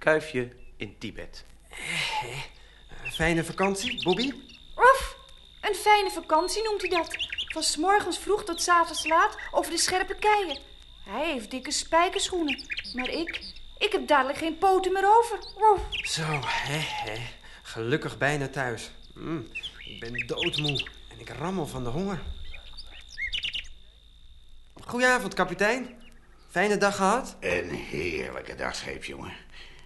Kuifje in Tibet. Fijne vakantie, Bobby? Of, een fijne vakantie noemt hij dat. Van 's morgens vroeg tot 's avonds laat over de scherpe keien. Hij heeft dikke spijkerschoenen. Maar ik, ik heb dadelijk geen poten meer over. Oef. Zo, hè, hè. Gelukkig bijna thuis. Mm, ik ben doodmoe en ik rammel van de honger. Goedenavond, kapitein. Fijne dag gehad? Een heerlijke dag, scheepsjongen.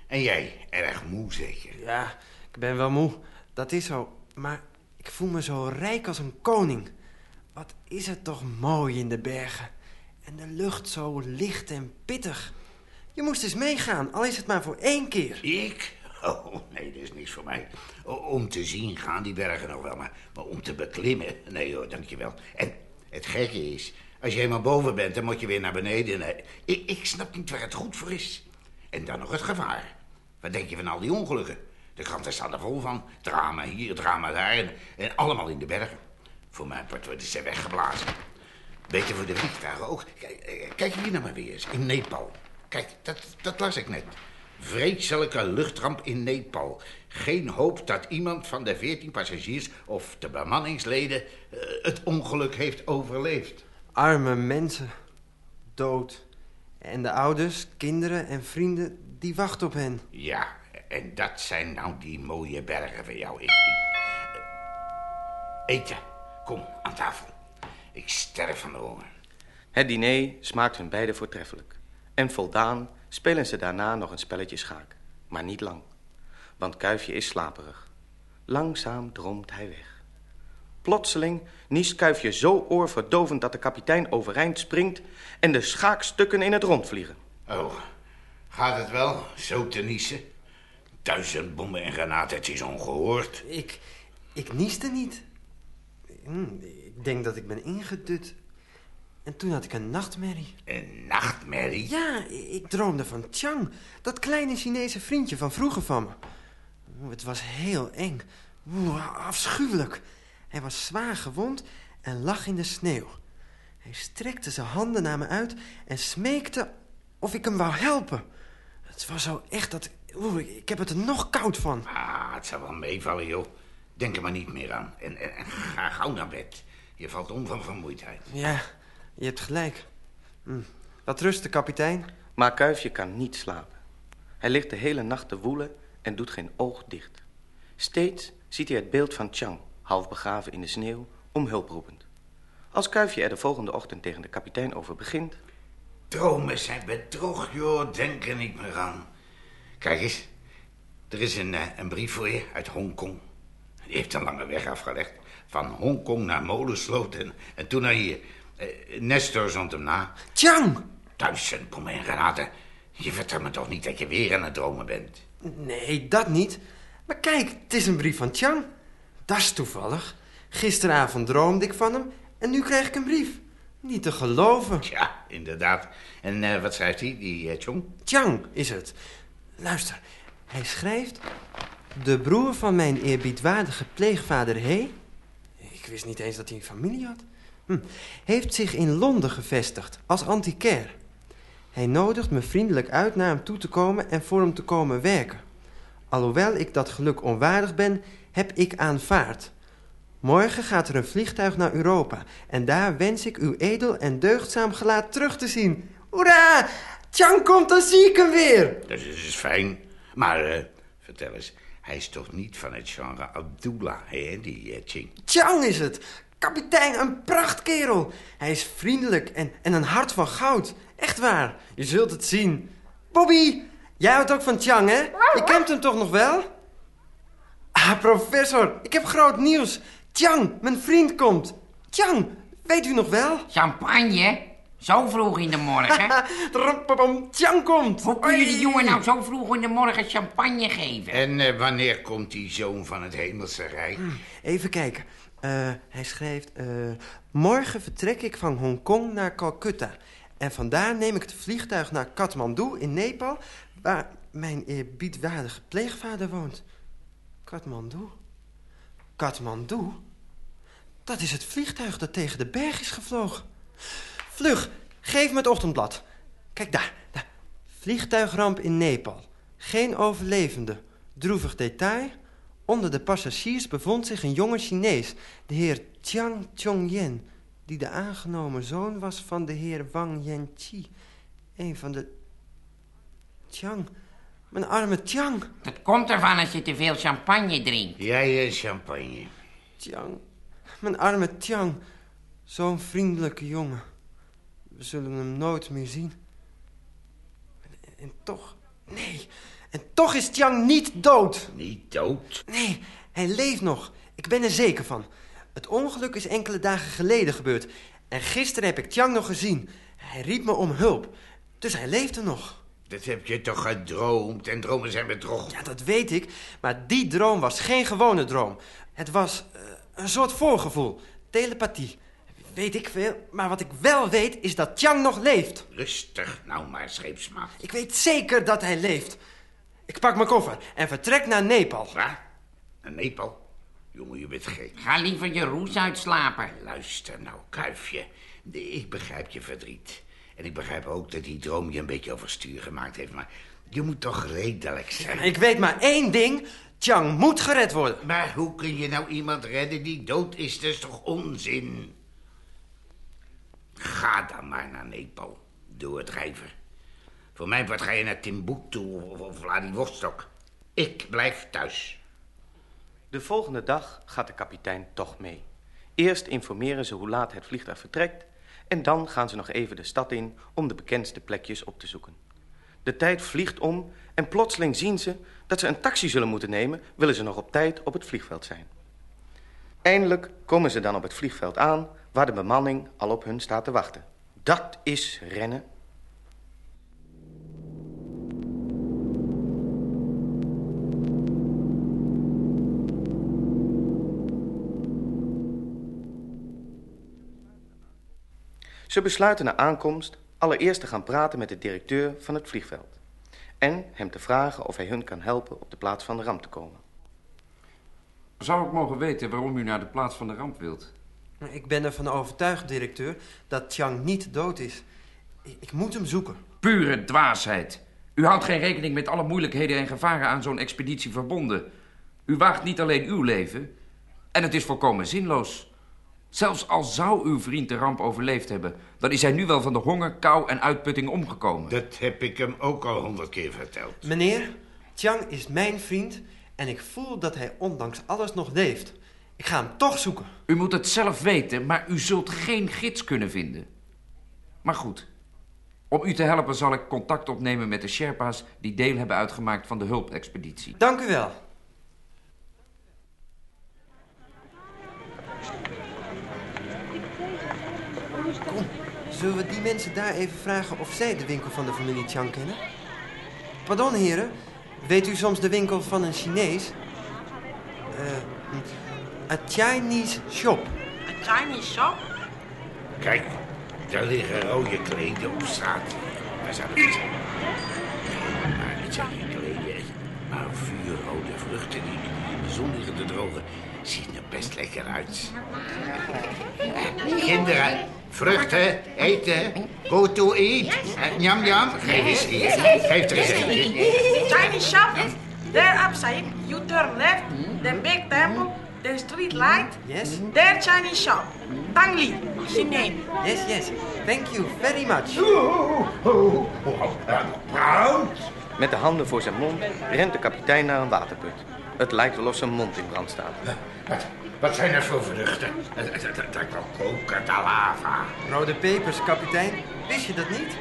En jij, erg moe zeker? Ja, ik ben wel moe. Dat is zo. Maar ik voel me zo rijk als een koning. Wat is het toch mooi in de bergen. En de lucht zo licht en pittig. Je moest eens meegaan, al is het maar voor één keer. Ik? Oh, nee, dat is niks voor mij. Om te zien gaan die bergen nog wel, maar, maar om te beklimmen? Nee hoor, dankjewel. En het gekke is, als je eenmaal boven bent, dan moet je weer naar beneden. Nee, ik, ik snap niet waar het goed voor is. En dan nog het gevaar. Wat denk je van al die ongelukken? De kranten staan er vol van. Drama hier, drama daar en, en allemaal in de bergen. Voor mijn part worden ze weggeblazen. Beter voor de vliegtuigen ook. Kijk, eh, kijk hier nou maar weer eens, in Nepal. Kijk, dat, dat las ik net. Vreselijke luchtramp in Nepal. Geen hoop dat iemand van de veertien passagiers of de bemanningsleden eh, het ongeluk heeft overleefd. Arme mensen. Dood. En de ouders, kinderen en vrienden, die wachten op hen. Ja, en dat zijn nou die mooie bergen van jou. Ik, ik- eh, eten, kom aan tafel. Ik sterf van de honger. Het diner smaakt hun beiden voortreffelijk. En voldaan spelen ze daarna nog een spelletje schaak. Maar niet lang. Want Kuifje is slaperig. Langzaam droomt hij weg. Plotseling niest Kuifje zo oorverdovend dat de kapitein overeind springt... en de schaakstukken in het rond vliegen. Oh, gaat het wel, zo te niezen? Duizend bommen en granaten, het is ongehoord. Ik, ik nieste niet. Hm, ik denk dat ik ben ingedut. En toen had ik een nachtmerrie. Een nachtmerrie? Ja, ik droomde van Chang. Dat kleine Chinese vriendje van vroeger van me. Het was heel eng. Afschuwelijk. Hij was zwaar gewond en lag in de sneeuw. Hij strekte zijn handen naar me uit en smeekte of ik hem wou helpen. Het was zo echt dat... Oeh, ik heb het er nog koud van. Ah, het zal wel meevallen, joh. Denk er maar niet meer aan. En, en, en ga gauw naar bed. Je valt om van vermoeidheid. Ja, je hebt gelijk. Hm. Wat rusten, kapitein. Maar Kuifje kan niet slapen. Hij ligt de hele nacht te woelen en doet geen oog dicht. Steeds ziet hij het beeld van Chang, half begraven in de sneeuw, om hulp roepend. Als Kuifje er de volgende ochtend tegen de kapitein over begint... Dromen zijn bedrog, joh. Denk er niet meer aan. Kijk eens. Er is een, eh, een brief voor je uit Hongkong. Die heeft een lange weg afgelegd. Van Hongkong naar Molensloot en, en toen naar hier. Eh, Nestor zond hem na. Chang! Duizend bommen en granaten. Je vertelt me toch niet dat je weer aan het dromen bent? Nee, dat niet. Maar kijk, het is een brief van Chang. Dat is toevallig. Gisteravond droomde ik van hem en nu krijg ik een brief. Niet te geloven. Ja, inderdaad. En eh, wat schrijft hij, die eh, Chong? Chang is het. Luister, hij schrijft... De broer van mijn eerbiedwaardige pleegvader He... Ik wist niet eens dat hij een familie had. Hm, heeft zich in Londen gevestigd als antiquair. Hij nodigt me vriendelijk uit naar hem toe te komen en voor hem te komen werken. Alhoewel ik dat geluk onwaardig ben, heb ik aanvaard. Morgen gaat er een vliegtuig naar Europa en daar wens ik uw edel en deugdzaam gelaat terug te zien. Hoera! Chang komt, dan zie ik hem weer! Dat is fijn. Maar eh, vertel eens, hij is toch niet van het genre Abdullah, hè, die eh, Ching? Chang is het. Kapitein, een prachtkerel. Hij is vriendelijk en, en een hart van goud. Echt waar, je zult het zien. Bobby, jij houdt ook van Chang, hè? Je kent hem toch nog wel? Ah, professor, ik heb groot nieuws. Chang, mijn vriend komt. Chang, weet u nog wel? Champagne? Zo vroeg in de morgen? Chang komt. Hoe kun je die jongen nou zo vroeg in de morgen champagne geven? En eh, wanneer komt die zoon van het hemelse rijk? Even kijken. Eh, hij schrijft... eh, morgen vertrek ik van Hongkong naar Calcutta. En vandaar neem ik het vliegtuig naar Kathmandu in Nepal... waar mijn eerbiedwaardige pleegvader woont. Kathmandu? Kathmandu? Dat is het vliegtuig dat tegen de berg is gevlogen. Vlug, geef me het ochtendblad. Kijk daar, daar. Vliegtuigramp in Nepal. Geen overlevende. Droevig detail. Onder de passagiers bevond zich een jonge Chinees, de heer Chiang Chong-yen, die de aangenomen zoon was van de heer Wang Yanqi, een van de... Chiang, mijn arme Chiang, Dat komt ervan als je te veel champagne drinkt. Jij en champagne. Chiang, mijn arme Chiang, zo'n vriendelijke jongen. We zullen hem nooit meer zien. En, en toch, nee, en toch is Chiang niet dood. Niet dood. Nee, hij leeft nog. Ik ben er zeker van. Het ongeluk is enkele dagen geleden gebeurd. En gisteren heb ik Chiang nog gezien. Hij riep me om hulp. Dus hij leeft er nog. Dat heb je toch gedroomd? En dromen zijn bedrog. Ja, dat weet ik. Maar die droom was geen gewone droom. Het was eh, een soort voorgevoel. Telepathie. Weet ik veel. Maar wat ik wel weet is dat Chiang nog leeft. Rustig nou maar, scheepsmaat. Ik weet zeker dat hij leeft. Ik pak mijn koffer en vertrek naar Nepal. Waar? Naar Nepal? Jongen, je bent gek. Ga liever je roes uitslapen. Luister nou, kuifje. Ik begrijp je verdriet. En ik begrijp ook dat die droom je een beetje overstuur gemaakt heeft. Maar je moet toch redelijk zijn. Ik weet maar één ding. Chiang moet gered worden. Maar hoe kun je nou iemand redden die dood is? Dat is toch onzin? Ga dan maar naar Nepal. Doe het rijver. Voor mijn part ga je naar Timbuktu of, of Vladivostok. Ik blijf thuis. De volgende dag gaat de kapitein toch mee. Eerst informeren ze hoe laat het vliegtuig vertrekt... en dan gaan ze nog even de stad in om de bekendste plekjes op te zoeken. De tijd vliegt om en plotseling zien ze dat ze een taxi zullen moeten nemen... willen ze nog op tijd op het vliegveld zijn. Eindelijk komen ze dan op het vliegveld aan... waar de bemanning al op hun staat te wachten. Dat is rennen. Ze besluiten na aankomst allereerst te gaan praten met de directeur van het vliegveld. En hem te vragen of hij hun kan helpen op de plaats van de ramp te komen. Zou ik mogen weten waarom u naar de plaats van de ramp wilt? Ik ben ervan overtuigd, directeur, dat Chiang niet dood is. Ik, ik moet hem zoeken. Pure dwaasheid. U houdt geen rekening met alle moeilijkheden en gevaren aan zo'n expeditie verbonden. U waagt niet alleen uw leven, en het is volkomen zinloos. Zelfs al zou uw vriend de ramp overleefd hebben... dan is hij nu wel van de honger, kou en uitputting omgekomen. Dat heb ik hem ook al honderd keer verteld. Meneer, Chiang is mijn vriend en ik voel dat hij ondanks alles nog leeft. Ik ga hem toch zoeken. U moet het zelf weten, maar u zult geen gids kunnen vinden. Maar goed, om u te helpen zal ik contact opnemen met de Sherpa's... die deel hebben uitgemaakt van de hulpexpeditie. Dank u wel. Kom, zullen we die mensen daar even vragen of zij de winkel van de familie Chiang kennen? Pardon, heren. Weet u soms de winkel van een Chinees? Eh, a Chinese shop. A Chinese shop? Kijk, daar liggen rode kleden op straat. Waar zou dat zijn? Nee, maar het zijn geen kleden. Maar vuurrode vruchten die in de zon liggen te drogen. Ziet er best lekker uit. Kinderen, vruchten, eten, go to eat. Eh, Njam, njam, geef eens hier. Geef er eens eentje. Chinese shop? There upside, you turn left, the big temple, the street light. Yes? There Chinese shop. Tang Li, she name. Yes, yes. Thank you very much. Met de handen voor zijn mond rent de kapitein naar een waterput. Het lijkt wel of zijn mond in brand staat. Wat, wat zijn dat voor vruchten? Dat, dat, dat, dat wel kokende lava. Rode pepers, kapitein. Wist je dat niet?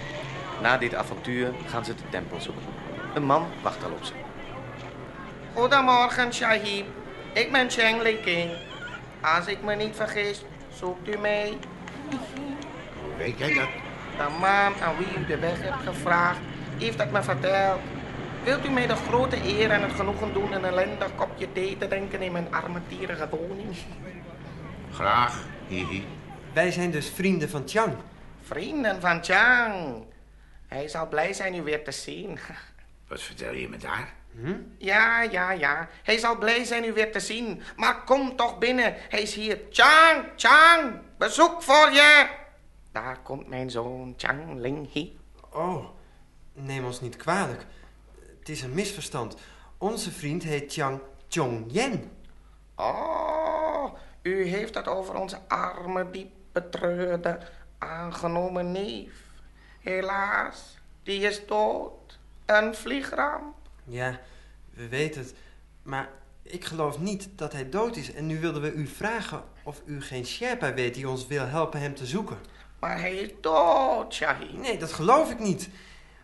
Na dit avontuur gaan ze de tempel zoeken. Een man wacht al op ze. Goedemorgen, Shahib. Ik ben Cheng Li King. Als ik me niet vergis, zoekt u mee. Weet jij dat? De man aan wie u de weg hebt gevraagd, heeft het me verteld. Wilt u mij de grote eer en het genoegen doen een ellendig kopje thee te drinken in mijn armetierige woning? Graag. Hihi. Wij zijn dus vrienden van Chiang. Vrienden van Chang. Hij zal blij zijn u weer te zien. Wat vertel je me daar? Ja, ja, ja. Hij zal blij zijn u weer te zien. Maar kom toch binnen. Hij is hier. Chang, Chang, bezoek voor je. Daar komt mijn zoon Chang Ling Hi. Oh, neem ons niet kwalijk. Het is een misverstand. Onze vriend heet Chang Chong-yen. Oh, u heeft het over onze arme, diep betreurde, aangenomen neef. Helaas, die is dood. Een vliegramp. Ja, we weten het. Maar ik geloof niet dat hij dood is. En nu wilden we u vragen of u geen Sherpa weet die ons wil helpen hem te zoeken. Maar hij is dood, Shahid. Nee, dat geloof ik niet.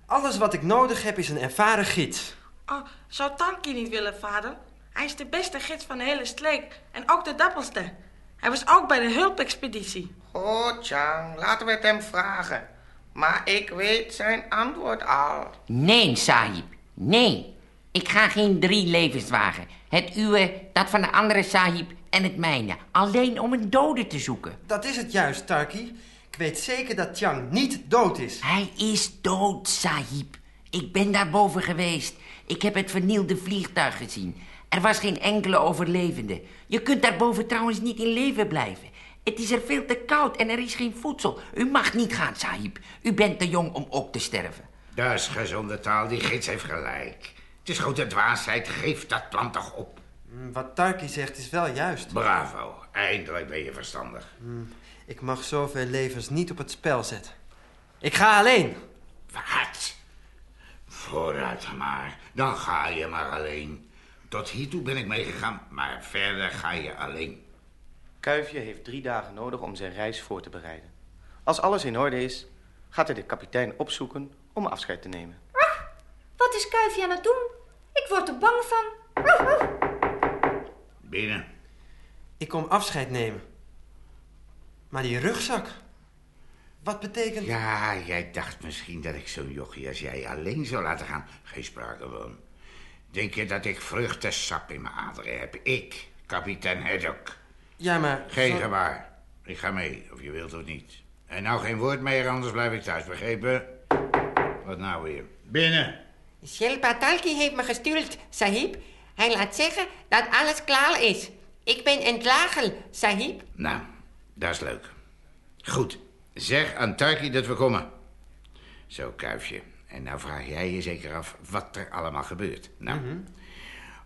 Alles wat ik nodig heb is een ervaren gids. Oh, zou Tanky niet willen, vader? Hij is de beste gids van de hele streek en ook de dapperste. Hij was ook bij de hulpexpeditie. Goed, Chang, laten we het hem vragen. Maar ik weet zijn antwoord al. Nee, sahib. Nee. Ik ga geen drie levens wagen. Het uwe, dat van de andere sahib en het mijne. Alleen om een dode te zoeken. Dat is het juist, Tarky. Ik weet zeker dat Chang niet dood is. Hij is dood, sahib. Ik ben daarboven geweest. Ik heb het vernielde vliegtuig gezien. Er was geen enkele overlevende. Je kunt daarboven trouwens niet in leven blijven. Het is er veel te koud en er is geen voedsel. U mag niet gaan, sahib. U bent te jong om ook te sterven. Dat is gezonde taal, die gids heeft gelijk. Het is grote dwaasheid, geef dat plan toch op. Mm, Wat Tarky zegt is wel juist. Bravo, eindelijk ben je verstandig. Ik mag zoveel levens niet op het spel zetten. Ik ga alleen. Wat? Vooruit maar, dan ga je maar alleen. Tot hiertoe ben ik meegegaan, maar verder ga je alleen. Kuifje heeft drie dagen nodig om zijn reis voor te bereiden. Als alles in orde is, gaat hij de kapitein opzoeken om afscheid te nemen. Wat is Kuifje aan het doen? Ik word er bang van. Binnen. Ik kom afscheid nemen. Maar die rugzak. Wat betekent... Ja, jij dacht misschien dat ik zo'n jochie als jij alleen zou laten gaan. Geen sprake van. Denk je dat ik vruchtensap in mijn aderen heb? Ik, kapitein Haddock. Ja, maar... Geen zo- gevaar. Ik ga mee, of je wilt of niet. En nou geen woord meer, anders blijf ik thuis, begrepen? Wat nou weer? Binnen. Shelpa Talki heeft me gestuurd, sahib. Hij laat zeggen dat alles klaar is. Ik ben entlagen, sahib. Nou, dat is leuk. Goed, zeg aan Tarky dat we komen. Zo, kuifje. En nou vraag jij je zeker af wat er allemaal gebeurt. Nou,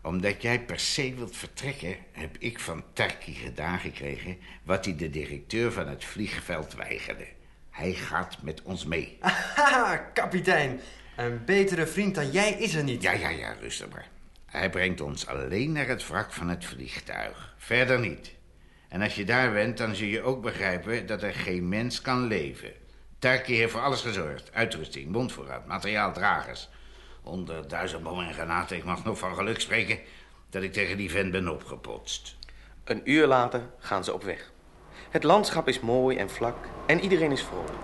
omdat jij per se wilt vertrekken... heb ik van Tarky gedaan gekregen... wat hij de directeur van het vliegveld weigerde. Hij gaat met ons mee. Haha, kapitein. Een betere vriend dan jij is er niet. Ja, ja, ja, rustig maar. Hij brengt ons alleen naar het wrak van het vliegtuig. Verder niet. En als je daar bent, dan zul je ook begrijpen dat er geen mens kan leven. Tarky heeft voor alles gezorgd. Uitrusting, mondvoorraad, materiaaldragers. Honderdduizend bommen en granaten. Ik mag nog van geluk spreken dat ik tegen die vent ben opgepotst. Een uur later gaan ze op weg. Het landschap is mooi en vlak en iedereen is vrolijk.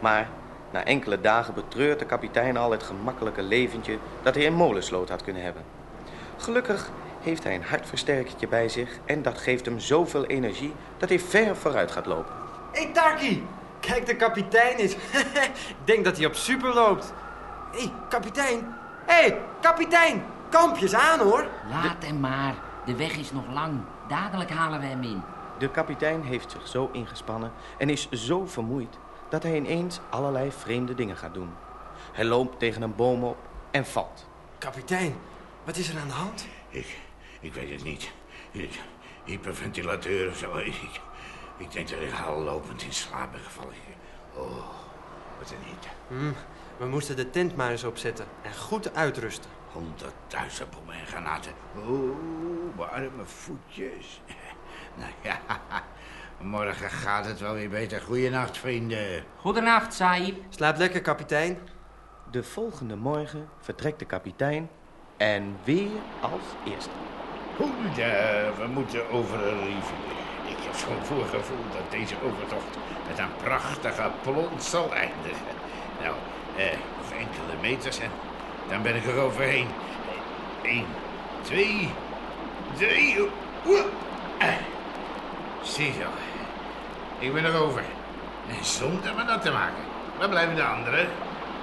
Maar na enkele dagen betreurt de kapitein al het gemakkelijke leventje dat hij in Molensloot had kunnen hebben. Gelukkig heeft hij een hartversterkertje bij zich en dat geeft hem zoveel energie dat hij ver vooruit gaat lopen. Hé, hey, Tarky. Kijk, de kapitein is. Ik denk dat hij op super loopt. Hé, hey, kapitein. Hé, hey, kapitein. Kampjes aan, hoor. Laat hem maar. De weg is nog lang. Dadelijk halen we hem in. De kapitein heeft zich zo ingespannen en is zo vermoeid dat hij ineens allerlei vreemde dingen gaat doen. Hij loopt tegen een boom op en valt. Kapitein, wat is er aan de hand? Ik, ik weet het niet. Hyperventilateur of zo. Ik, ik denk dat ik al lopend in slaap ben gevallen. Oh, wat een hitte. Hm, we moesten de tent maar eens opzetten en goed uitrusten. Honderdduizend bommen en granaten. Oeh, warme voetjes. Nou ja, morgen gaat het wel weer beter. Goeienacht, vrienden. Goedenacht, sahib. Slaap lekker, kapitein. De volgende morgen vertrekt de kapitein en weer als eerste. Goedendag, we moeten over een rivier. Ik heb zo'n voorgevoel dat deze overtocht met een prachtige plont zal eindigen. Nou, eh, enkele meters en dan ben ik er overheen. Eén, twee, drie. oeh, eh. Ziezo, ik ben erover. En zonder me dat te maken. Waar blijven de anderen?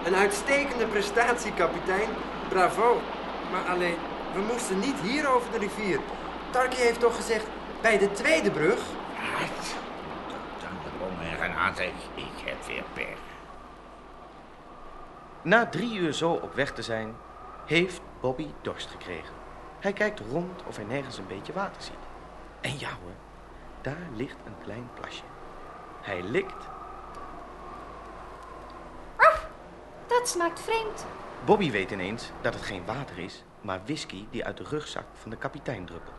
Een uitstekende prestatie, kapitein. Bravo. Maar alleen, we moesten niet hier over de rivier. Tarky heeft toch gezegd bij de tweede brug? Wat? Dan de bommen en granaten. Ik, ik heb weer pech. Na drie uur zo op weg te zijn, heeft Bobby dorst gekregen. Hij kijkt rond of hij nergens een beetje water ziet. En ja hoor, daar ligt een klein plasje. Hij likt. Dat smaakt vreemd. Bobby weet ineens dat het geen water is, maar whisky die uit de rugzak van de kapitein druppelt.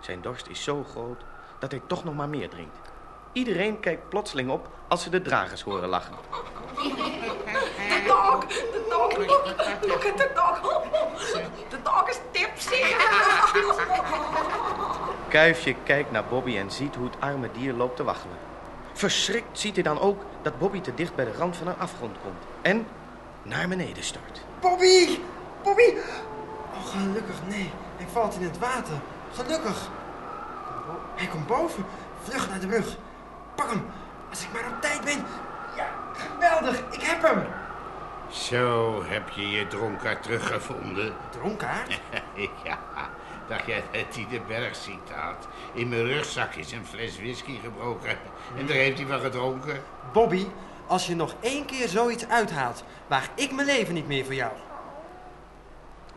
Zijn dorst is zo groot dat hij toch nog maar meer drinkt. Iedereen kijkt plotseling op als ze de dragers horen lachen. De dog, de dog, look at the dog. De dog is tipsy. Kuifje kijkt naar Bobby en ziet hoe het arme dier loopt te waggelen. Verschrikt ziet hij dan ook dat Bobby te dicht bij de rand van een afgrond komt en naar beneden stort. Bobby! Bobby! Oh, gelukkig, nee. Hij valt in het water. Gelukkig. Hij komt boven. Vlug naar de brug. Pak hem. Als ik maar op tijd ben. Ja, geweldig. Ik heb hem. Zo heb je je dronkaard teruggevonden. Dronkaard? ja, dacht jij dat hij de bergziekte had? In mijn rugzak is een fles whisky gebroken. En daar heeft hij van gedronken. Bobby, als je nog één keer zoiets uithaalt, waag ik mijn leven niet meer voor jou.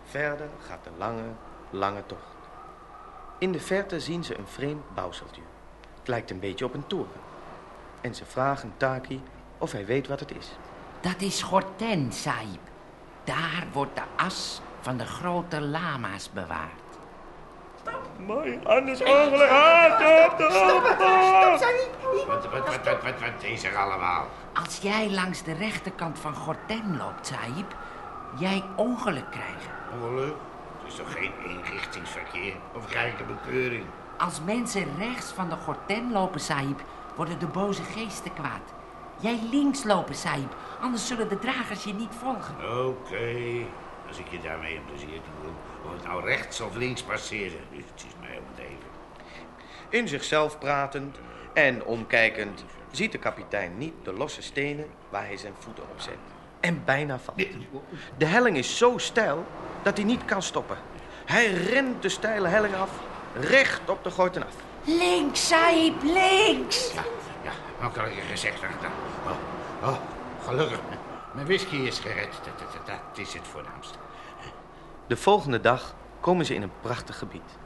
Verder gaat de lange, lange tocht. In de verte zien ze een vreemd bouwseltje. Het lijkt een beetje op een toren. En ze vragen Taki of hij weet wat het is. Dat is Gorten, Saib. Daar wordt de as van de grote lama's bewaard. Wat, wat, wat, wat, wat, wat is er allemaal? Als jij langs de rechterkant van Gorten loopt, Saib, jij ongeluk krijgen. Ongeluk? Het is toch geen eenrichtingsverkeer? Of krijg ik een bekeuring? Als mensen rechts van de Gorten lopen, Saib, worden de boze geesten kwaad. Jij links lopen, Saib, anders zullen de dragers je niet volgen. Oké, als ik je daarmee een plezier te doen. Of het nou rechts of links passeren. Dus het is mij om het even. In zichzelf pratend en omkijkend ziet de kapitein niet de losse stenen waar hij zijn voeten op zet. En bijna valt. De helling is zo steil dat hij niet kan stoppen. Hij rent de steile helling af, recht op de gorten af. Links, Saib, links! Ja, ja, makkelijker gezegd dan gedaan. Oh, oh, gelukkig. Mijn whisky is gered. Dat, dat, dat, dat is het voornaamste. De volgende dag komen ze in een prachtig gebied.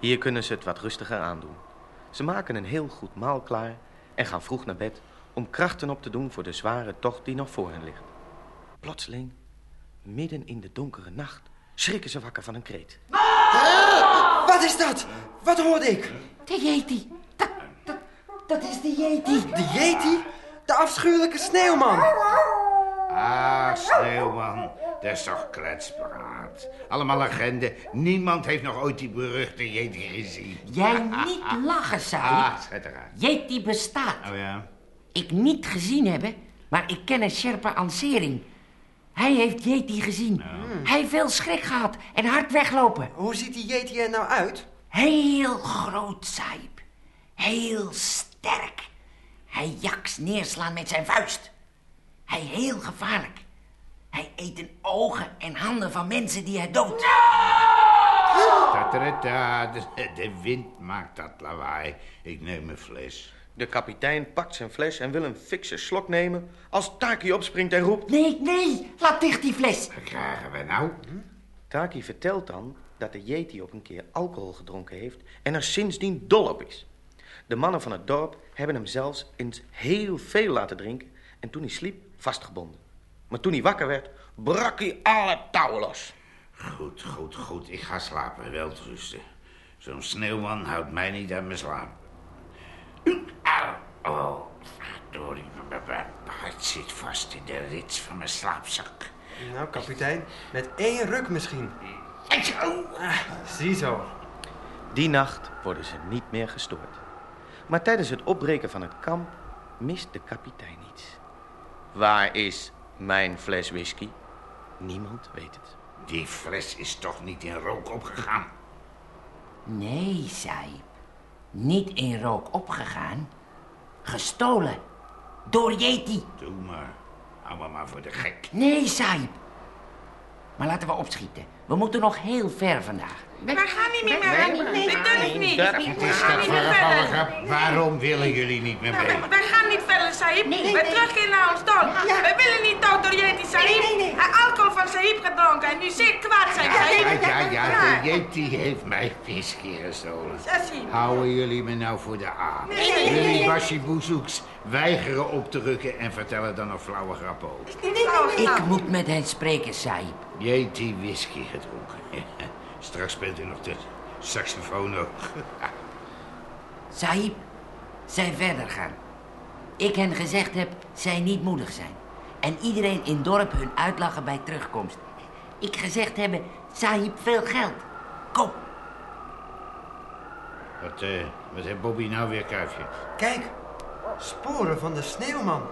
Hier kunnen ze het wat rustiger aandoen. Ze maken een heel goed maal klaar en gaan vroeg naar bed om krachten op te doen voor de zware tocht die nog voor hen ligt. Plotseling, midden in de donkere nacht, schrikken ze wakker van een kreet. Wat is dat? Wat hoorde ik? De Yeti. Dat, dat, dat is de Yeti. De Yeti? De afschuwelijke sneeuwman. Ah, sneeuwman. Dat is toch kletspraat. Allemaal legende. Niemand heeft nog ooit die beruchte Yeti gezien. Jij niet lachen, Saib. Ah, zet eruit. Yeti bestaat. Oh ja? Ik niet gezien hebben, maar ik ken een Sherpa Ansering. Hij heeft Yeti gezien. Hij heeft veel schrik gehad en hard weglopen. Hoe ziet die Yeti er nou uit? Heel groot, Saib. Heel sterk. Hij jaks neerslaan met zijn vuist. Hij heel gevaarlijk. Hij eet in ogen en handen van mensen die hij doodt. De, de wind maakt dat lawaai. Ik neem mijn fles. De kapitein pakt zijn fles en wil een fikse slok nemen als Taki opspringt en roept... Nee, nee, laat dicht die fles. Wat krijgen we nou? Taki vertelt dan dat de Yeti op een keer alcohol gedronken heeft en er sindsdien dol op is. De mannen van het dorp hebben hem zelfs eens heel veel laten drinken en toen hij sliep vastgebonden. Maar toen hij wakker werd, brak hij alle touwen los. Goed, goed, goed. Ik ga slapen. Welterusten. Zo'n sneeuwman houdt mij niet aan mijn slaap. Au, oh, verdorie. Mijn mijn hart zit vast in de rits van mijn slaapzak. Nou, kapitein, met één ruk misschien. Oh. Ziezo. Die nacht worden ze niet meer gestoord. Maar tijdens het opbreken van het kamp mist de kapitein. Waar is mijn fles whisky? Niemand weet het. Die fles is toch niet in rook opgegaan? Nee, Saib. Niet in rook opgegaan. Gestolen. Door Yeti. Doe maar. Hou me maar voor de gek. Nee, Saib. Maar laten we opschieten. We moeten nog heel ver vandaag. Wij gaan niet meer mee. Natuurlijk niet. Wat is dat voor een vallige? Waarom willen jullie niet meer mee? Wij wij gaan niet verder, Sahib. Wij terugkeren naar ons dorp. Wij willen niet dood door Yeti, Sahib. Hij heeft alcohol van Gedronken en nu zeer kwaad zijn Yeti heeft mij whisky gestolen. Houden jullie me nou voor de aan? Nee, nee, nee, Jullie nee. washiboezoeks weigeren op te rukken en vertellen dan nog flauwe grappen over. Ik moet met hen spreken, Saib. Yeti whisky gedronken. Straks speelt u nog de saxofoon ook. Saib, zij verder gaan. Ik hen gezegd heb, zij niet moedig zijn. En iedereen in dorp hun uitlachen bij terugkomst. Ik gezegd hebben, Sahib veel geld. Kom, Wat, eh, wat heeft Bobby nou weer, kuifje? Kijk, sporen van de sneeuwman.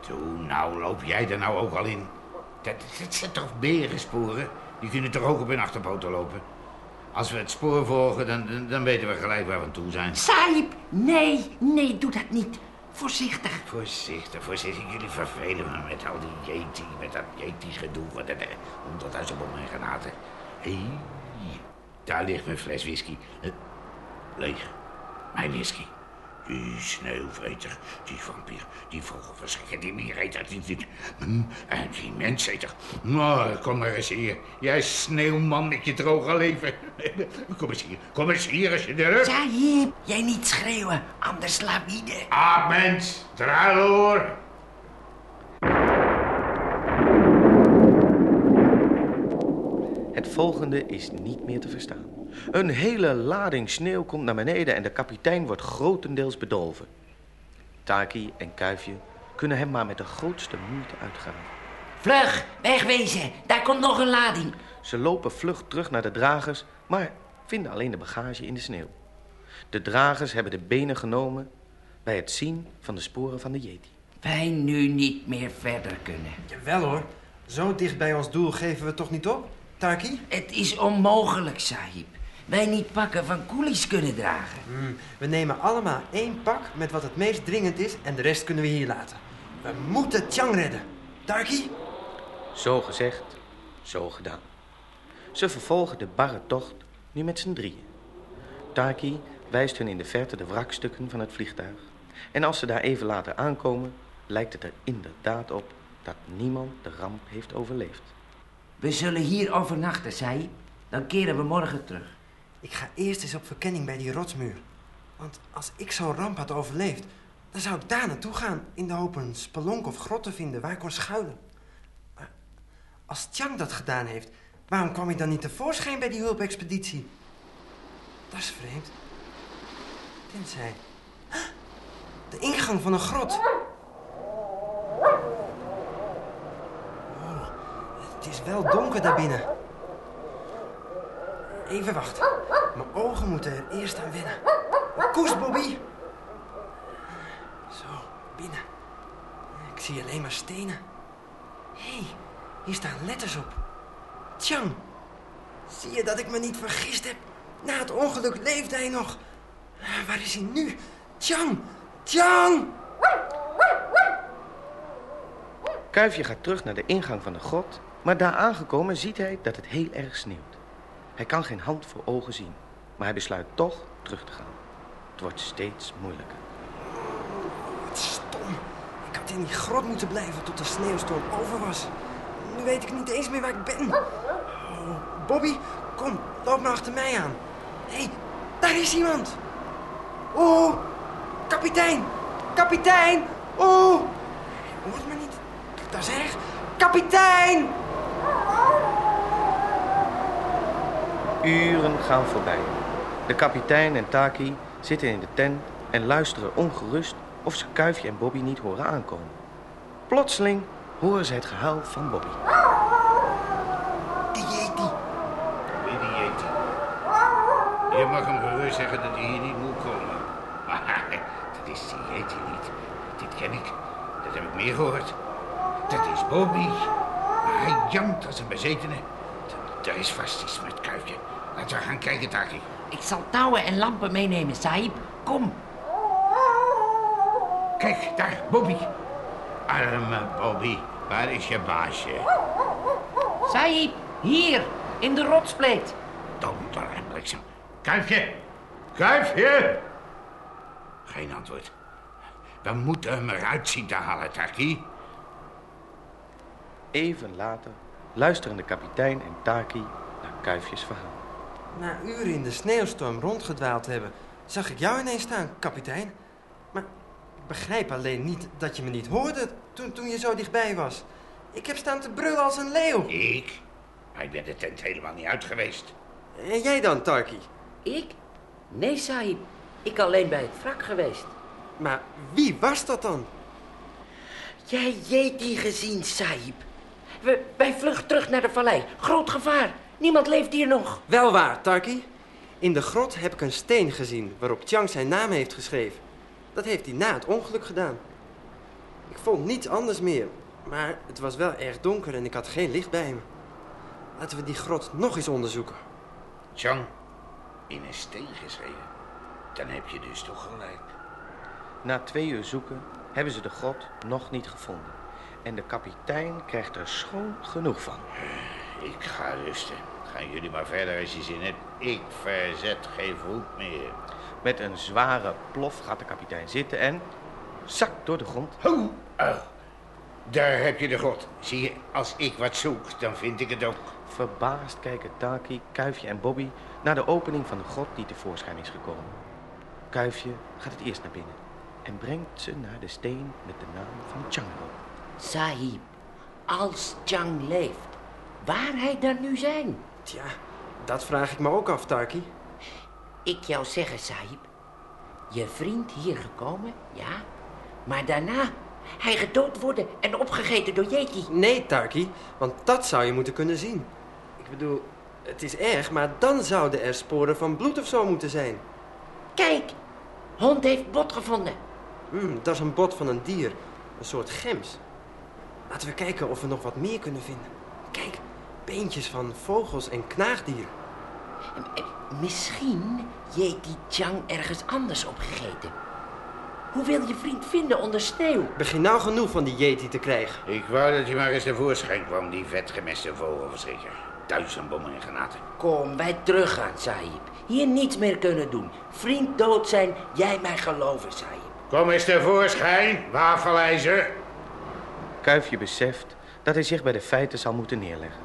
Toe, nou, loop jij er nou ook al in? Dat, dat zijn toch berensporen? Die kunnen toch ook op hun achterpoten lopen? Als we het spoor volgen, dan, dan, dan weten we gelijk waar we aan toe zijn. Sahib, nee, nee, doe dat niet. Voorzichtig. Voorzichtig, voorzichtig. Jullie vervelen me met al die Yeti, met dat Yeti-gedoe. Wat dat, honderdduizend bom en granaten. Hé, daar ligt mijn fles whisky. Eh, leeg. Mijn whisky. Die sneeuwvreter, die vampier, die vogelverschrikker, die miereter, die, die, hm, en die menseter. Nou, kom maar eens hier. Jij sneeuwman met je droge leven. Kom eens hier, kom eens hier als je durft. Sahib, jij niet schreeuwen, anders ieder. Ah, mens, draaloor. Het volgende is niet meer te verstaan. Een hele lading sneeuw komt naar beneden en de kapitein wordt grotendeels bedolven. Taki en Kuifje kunnen hem maar met de grootste moeite uitgaan. Vlug, wegwezen, daar komt nog een lading. Ze lopen vlug terug naar de dragers, maar vinden alleen de bagage in de sneeuw. De dragers hebben de benen genomen bij het zien van de sporen van de Yeti. Wij nu niet meer verder kunnen. Jawel hoor, zo dicht bij ons doel geven we toch niet op, Taki? Het is onmogelijk, Sahib. Wij niet pakken van koelies kunnen dragen. Hmm, we nemen allemaal één pak met wat het meest dringend is en de rest kunnen we hier laten. We moeten Chang redden. Taki? Zo gezegd, zo gedaan. Ze vervolgen de barre tocht nu met z'n drieën. Taki wijst hun in de verte de wrakstukken van het vliegtuig. En als ze daar even later aankomen, lijkt het er inderdaad op dat niemand de ramp heeft overleefd. We zullen hier overnachten, Sahib. Dan keren we morgen terug. Ik ga eerst eens op verkenning bij die rotsmuur. Want als ik zo'n ramp had overleefd, dan zou ik daar naartoe gaan in de hoop een spelonk of grot te vinden waar ik kon schuilen. Maar als Chang dat gedaan heeft, waarom kwam ik dan niet tevoorschijn bij die hulpexpeditie? Dat is vreemd. Tenzij. De ingang van een grot. Oh, het is wel donker daarbinnen. Even wachten. Mijn ogen moeten er eerst aan wennen. Koers, Bobby. Zo, binnen. Ik zie alleen maar stenen. Hé, hey, hier staan letters op. Tjang. Zie je dat ik me niet vergist heb? Na het ongeluk leefde hij nog. Waar is hij nu? Tjang! Tjang! Kuifje gaat terug naar de ingang van de grot, maar daar aangekomen ziet hij dat het heel erg sneeuwt. Hij kan geen hand voor ogen zien, maar hij besluit toch terug te gaan. Het wordt steeds moeilijker. Wat stom. Ik had in die grot moeten blijven tot de sneeuwstorm over was. Nu weet ik niet eens meer waar ik ben. Oh, Bobby, kom, loop maar achter mij aan. Hé, hey, daar is iemand. Oh, kapitein, kapitein. Oh, hoort me niet. Dat is erg. Kapitein! Uren gaan voorbij. De kapitein en Taki zitten in de tent en luisteren ongerust of ze Kuifje en Bobby niet horen aankomen. Plotseling horen ze het gehuil van Bobby. Die Yeti. Wie die Yeti? Je mag hem gerust zeggen dat hij hier niet moet komen. Maar dat is die Yeti niet. Dit ken ik. Dat heb ik meer gehoord. Dat is Bobby. Maar hij jankt als een bezetene. Daar is vast iets met Kuifje. Laten we gaan kijken, Taki. Ik zal touwen en lampen meenemen, Sahib. Kom. Kijk, daar, Bobby. Arme Bobby. Waar is je baasje? Sahib, hier, in de rotspleet. Donder en bliksem. Kuifje! Kuifje! Geen antwoord. We moeten hem eruit zien te halen, Taki. Even later luisteren de kapitein en Taki naar Kuifjes verhaal. Na uren in de sneeuwstorm rondgedwaald te hebben, zag ik jou ineens staan, kapitein. Maar ik begrijp alleen niet dat je me niet hoorde toen, toen je zo dichtbij was. Ik heb staan te brullen als een leeuw. Ik? Maar ik ben de tent helemaal niet uit geweest. En jij dan, Tarky? Ik? Nee, Sahib. Ik alleen bij het wrak geweest. Maar wie was dat dan? Jij Yeti gezien, Sahib. We, wij vluchten terug naar de vallei. Groot gevaar. Niemand leeft hier nog. Wel waar, Tarky. In de grot heb ik een steen gezien waarop Chang zijn naam heeft geschreven. Dat heeft hij na het ongeluk gedaan. Ik vond niets anders meer, maar het was wel erg donker en ik had geen licht bij me. Laten we die grot nog eens onderzoeken. Chang, in een steen geschreven. Dan heb je dus toch gelijk. Na twee uur zoeken hebben ze de grot nog niet gevonden. En de kapitein krijgt er schoon genoeg van. Ik ga rusten. Gaan jullie maar verder als je zin hebt. Ik verzet geen voet meer. Met een zware plof gaat de kapitein zitten en zakt door de grond. Ho! Oh, daar heb je de grot. Zie je, als ik wat zoek, dan vind ik het ook. Verbaasd kijken Taki, Kuifje en Bobby naar de opening van de grot die tevoorschijn is gekomen. Kuifje gaat het eerst naar binnen en brengt ze naar de steen met de naam van erop. Sahib, als Chang leeft, waar hij dan nu zijn? Tja, dat vraag ik me ook af, Tarky. Ik jou zeggen, Sahib. Je vriend hier gekomen, ja. Maar daarna, hij gedood worden en opgegeten door Yeti. Nee, Tarky, want dat zou je moeten kunnen zien. Ik bedoel, het is erg, maar dan zouden er sporen van bloed of zo moeten zijn. Kijk, hond heeft bot gevonden. Hmm, dat is een bot van een dier, een soort gems. Laten we kijken of we nog wat meer kunnen vinden. Kijk, beentjes van vogels en knaagdieren. Misschien Yeti Chang ergens anders opgegeten. Hoe wil je vriend vinden onder sneeuw? Begin nou genoeg van die Yeti te krijgen. Ik wou dat hij maar eens tevoorschijn kwam, die vetgemeste vogelverschrikker. Duizend bommen en granaten. Kom, wij teruggaan, Sahib. Hier niets meer kunnen doen. Vriend dood zijn, jij mij geloven, Sahib. Kom eens tevoorschijn, wafelijzer. Kuifje beseft dat hij zich bij de feiten zal moeten neerleggen.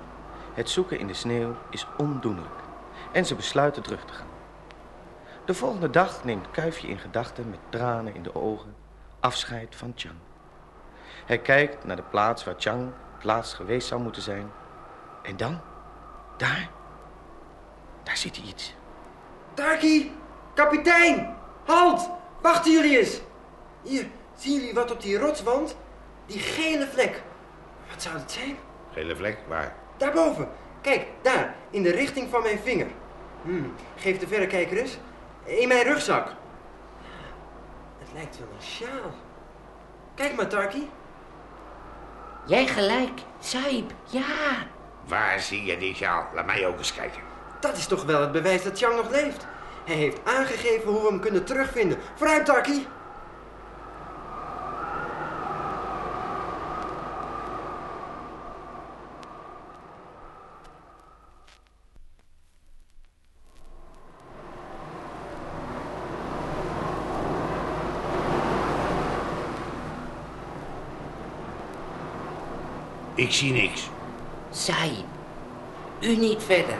Het zoeken in de sneeuw is ondoenlijk en ze besluiten terug te gaan. De volgende dag neemt Kuifje in gedachten met tranen in de ogen afscheid van Chang. Hij kijkt naar de plaats waar Chang het laatst geweest zou moeten zijn. En dan, daar, daar zit hij iets. Tarky, kapitein, halt! Wachten jullie eens. Hier, zien jullie wat op die rotswand? Die gele vlek. Wat zou het zijn? Gele vlek, waar? Daarboven. Kijk, daar, in de richting van mijn vinger. Hmm, geef de verrekijker eens. In mijn rugzak. Het lijkt wel een sjaal. Kijk maar, Tarky. Jij gelijk, Sahib, ja. Waar zie je die sjaal? Laat mij ook eens kijken. Dat is toch wel het bewijs dat Chang nog leeft. Hij heeft aangegeven hoe we hem kunnen terugvinden. Vooruit, Tarky. Ik zie niks. Sahib, u niet verder.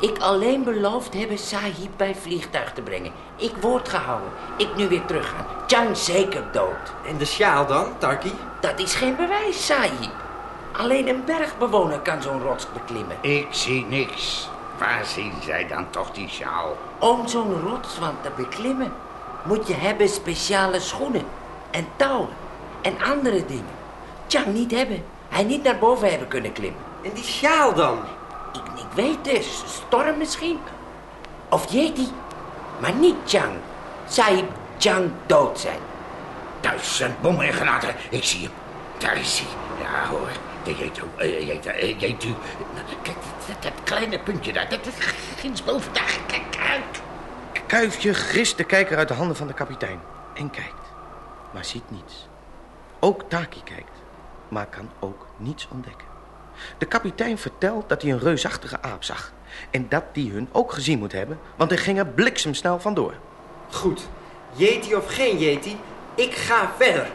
Ik alleen beloofd hebben Sahib bij vliegtuig te brengen. Ik woord gehouden. Ik nu weer teruggaan. Chang zeker dood. En de sjaal dan, Tarky? Dat is geen bewijs, Sahib. Alleen een bergbewoner kan zo'n rots beklimmen. Ik zie niks. Waar zien zij dan toch die sjaal? Om zo'n rotswand te beklimmen moet je hebben speciale schoenen en touwen en andere dingen. Chang niet hebben. Hij niet naar boven hebben kunnen klimmen. En die sjaal dan? Ik niet weten, s- storm misschien. Of Yeti. Maar niet Chang. Zij Chang dood zijn. Duizend bommen en granaten. Ik zie hem. Daar is hij. Ja hoor. De Jetu. eh, Jetu. eh, Jetu. Kijk, dat, dat kleine puntje daar. Dat, dat ginds boven daar. Kijk uit. Kuifje grist de kijker uit de handen van de kapitein en kijkt, maar ziet niets. Ook Taki kijkt, maar kan ook niets ontdekken. De kapitein vertelt dat hij een reusachtige aap zag en dat die hun ook gezien moet hebben, want hij ging er bliksemsnel vandoor. Goed. Yeti of geen Yeti, ik ga verder.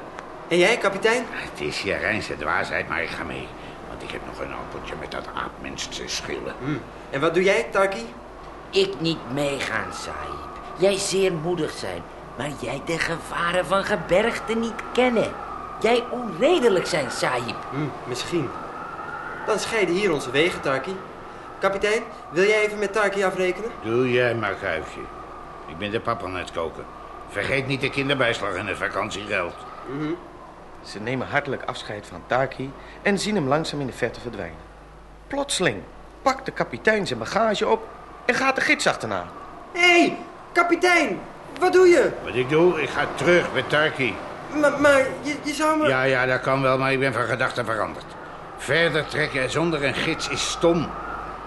En jij, kapitein? Het is je reinste dwaasheid, maar ik ga mee. Want Ik heb nog een appeltje met dat aapmens te schillen. Hm. En wat doe jij, Tarki? Ik niet meegaan, Sahib. Jij zeer moedig zijn, maar jij de gevaren van gebergte niet kennen. Jij onredelijk zijn, Sahib. Hm, misschien. Dan scheiden hier onze wegen, Tarki. Kapitein, wil jij even met Tarki afrekenen? Doe jij maar, kuifje. Ik ben de pap aan het koken. Vergeet niet de kinderbijslag en het vakantiegeld. Mhm. Ze nemen hartelijk afscheid van Taki en zien hem langzaam in de verte verdwijnen. Plotseling pakt de kapitein zijn bagage op en gaat de gids achterna. Hé, hey, kapitein, wat doe je? Wat ik doe, ik ga terug met Turkey. Maar, maar je, je zou me... Ja, ja, dat kan wel, maar ik ben van gedachten veranderd. Verder trekken zonder een gids is stom.